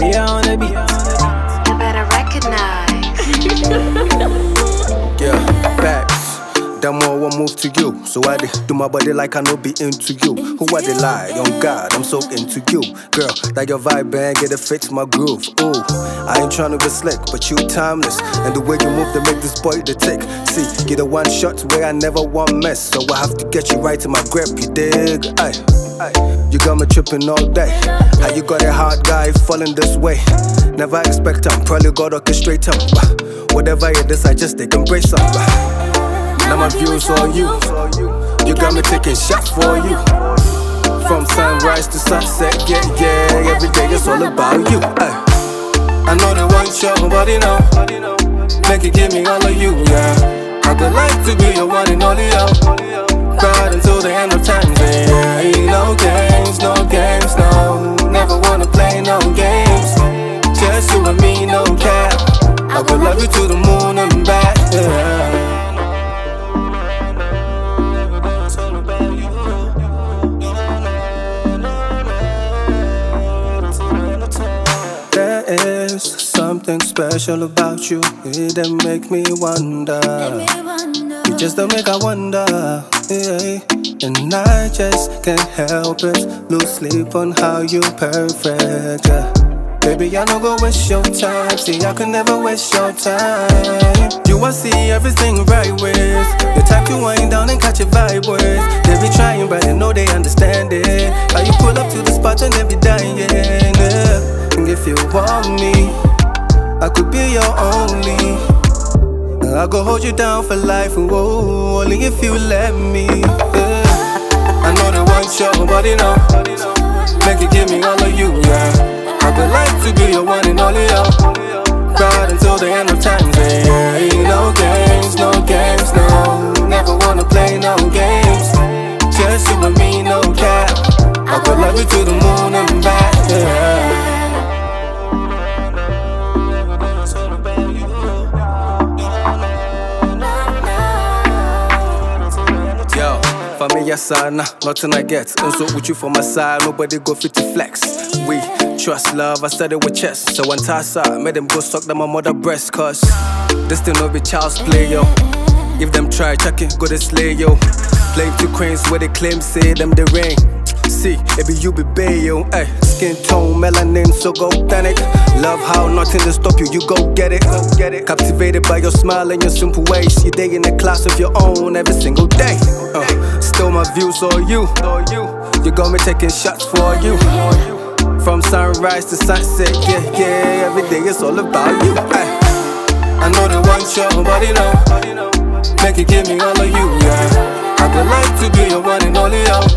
Me I wanna be. You So I dey do my body like I know be into you. Who I dey lie? On God, I'm so into you. Girl, that your vibe and get it fit my groove. Ooh, I ain't tryna be slick, but you timeless. And the way you move to make this boy the tick. See, get a one shot where I never want mess. So I have to get you right in my grip, you dig? Aye. You got me tripping all day. How you got a hard guy falling this way? Never expect I'm probably got orchestrate him. Whatever it is, I just take embrace him. Now my views on you. You got me taking shots for you. From sunrise to sunset, yeah, yeah. Every day it's all about you. Ay. I know they want your body now. Make it give me all of you, yeah. I could like to be your one and only, yeah. Something special about you. It done make me wonder. You just don't make I wonder. Yeah. And I just can't help it. Lose sleep on how you perfect. Yeah. Baby, I no go waste your time. See, I could never waste your time. You I see everything right with. The type you wind down and catch a vibe with. They be trying, but they know they understand it. How you pull up to the spot and they be dying. Yeah. If you want me, I could be your only. I go hold you down for life, whoa, only if you let me. Yeah. I know they want your body now. Make it give me all of you, yeah. I would like to be your one and only, yeah. Ride until the end of time, yeah. No games, no games, no. Never wanna play no games. Just you and me, no cap. I could love you to the moon and back, yeah. Yo, familiar sana, nothing I get. And so with you for my side, nobody go fit to flex. We trust love, I said it with chest. So one tassa, made them go suck them my mother breast, cause this thing no be child's play, yo. If them try, check it, go to slay, yo. Playing two queens where they claim, say them the ring. See, it be you be bay, yo. Ay, skin tone, melanin, so go panic. Love how nothing to stop you, you go get it. Get it. Captivated by your smile and your simple ways. You day in the class of your own every single day. Uh, still my views on you. You got me taking shots for you. From sunrise to sunset, yeah, yeah. Every day it's all about you. Ay. I know they want your body now. Make it give me all of you, yeah. I would like to be your one and only, yeah.